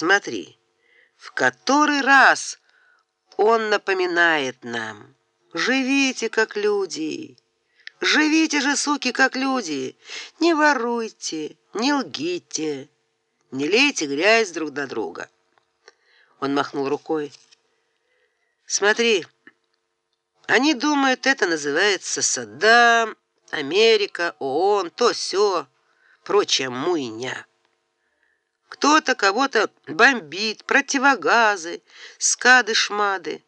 Смотри, в который раз он напоминает нам: живите как люди. Живите же, суки, как люди. Не воруйте, не лгите, не лейте грязь друг на друга. Он махнул рукой. Смотри, они думают, это называется Саддам, Америка, ООН, то все, прочая муйня. Кто-то кого-то бомбит, противогазы, скады-шмады.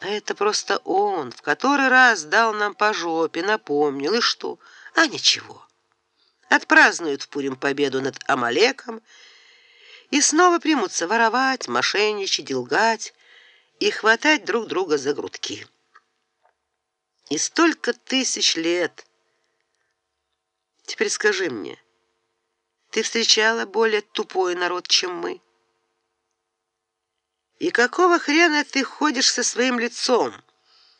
А это просто он в который раз дал нам по жопе, напомнил, и что? А ничего. Отпразднуют в Пурим победу над Амалеком и снова примутся воровать, мошенничать, лгать и хватать друг друга за грудки. И столько тысяч лет. Теперь скажи мне, ты встречала более тупой народ, чем мы? И какого хрена ты ходишь со своим лицом?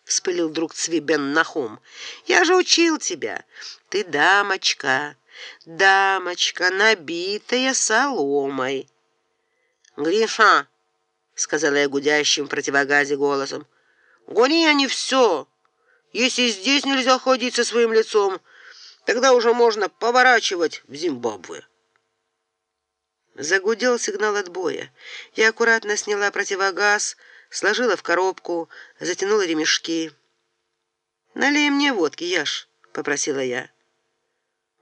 вспылил друг Цвибен Нахум. Я же учил тебя. Ты дамочка, дамочка, набитая соломой. Гриша, сказала я гудящим в противогазе голосом. Гони я не все. Если здесь нельзя ходить со своим лицом, тогда уже можно поворачивать в Зимбабве. Загудел сигнал отбоя. Я аккуратно сняла противогаз, сложила в коробку, затянула ремешки. "Налей мне водки, Яш", попросила я.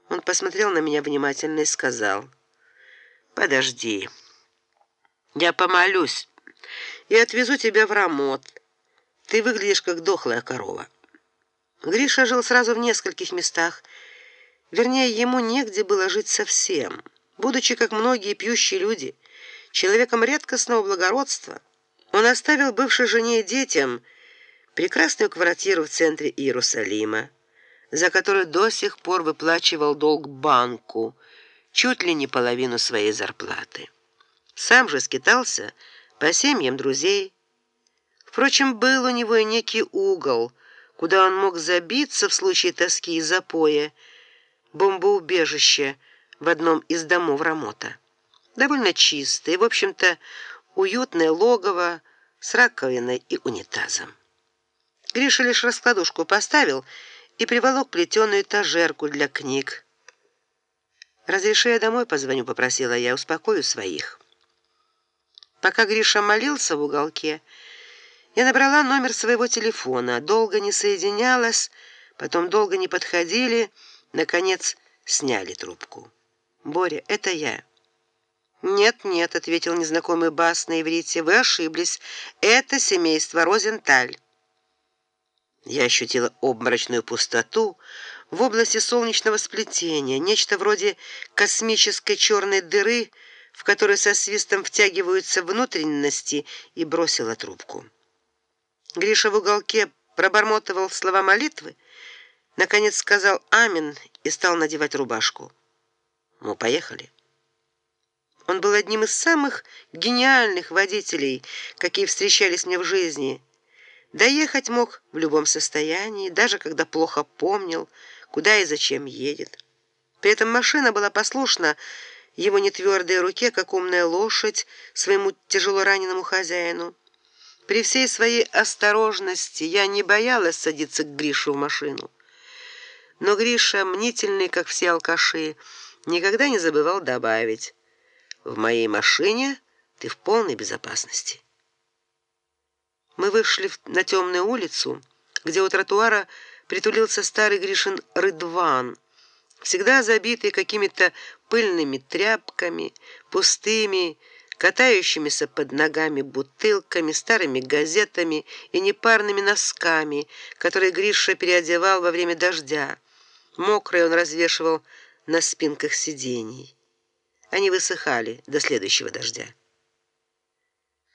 Он посмотрел на меня внимательно и сказал: "Подожди. Я помолюсь и отвезу тебя в Рамот. Ты выглядишь как дохлая корова". Гриша жил сразу в нескольких местах. Вернее, ему негде было жить совсем. Будучи, как многие пьющие люди, человеком редкостного благородства, он оставил бывшей жене и детям прекрасную квартиру в центре Иерусалима, за которую до сих пор выплачивал долг банку, чуть ли не половину своей зарплаты. Сам же скитался по семьям друзей. Впрочем, был у него и некий угол, куда он мог забиться в случае тоски и запоя, бомбоубежище в одном из домов Рамота. Довольно чистое, в общем-то, уютное логово с раковиной и унитазом. Гриша лишь раскладушку поставил и приволок плетеную этажерку для книг. Разреши я домой позвоню, попросила я, успокою своих. Пока Гриша молился в уголке, я набрала номер своего телефона, долго не соединялась, потом долго не подходили, наконец сняли трубку. Боря, это я. Нет, нет, ответил незнакомый бас на иврите. Вы ошиблись. Это семейство Розенталь. Я ощутила обморочную пустоту в области солнечного сплетения, нечто вроде космической черной дыры, в которой со свистом втягиваются внутренности, и бросила трубку. Гриша в уголке пробормотывал слова молитвы, наконец сказал амин и стал надевать рубашку. Мы поехали. Он был одним из самых гениальных водителей, какие встречались мне в жизни. Доехать мог в любом состоянии, даже когда плохо помнил, куда и зачем едет. При этом машина была послушна его нетвердой руке, как умная лошадь своему тяжело раненому хозяину. При всей своей осторожности я не боялась садиться к Грише в машину. Но Гриша, мнительный, как все алкаши, никогда не забывал добавить: "В моей машине ты в полной безопасности". Мы вышли на темную улицу, где у тротуара притулился старый Гришин Рыдван, всегда забитый какими-то пыльными тряпками, пустыми, катающимися под ногами бутылками, старыми газетами и непарными носками, которые Гриша переодевал во время дождя. Мокрые он развешивал на спинках сидений. Они высыхали до следующего дождя.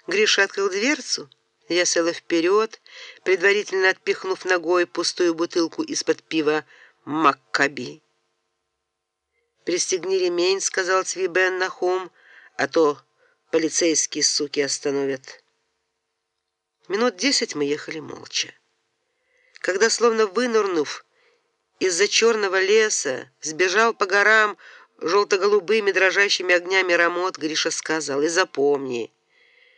Гриша открыл дверцу, я села вперед, предварительно отпихнув ногой пустую бутылку из-под пива Маккаби. Пристегни ремень, сказал Цвибен Нахум, а то полицейские суки остановят. Минут десять мы ехали молча. Когда словно вынырнув из-за черного леса, сбежал по горам желто-голубыми дрожащими огнями рамот, Гриша сказал: "И запомни,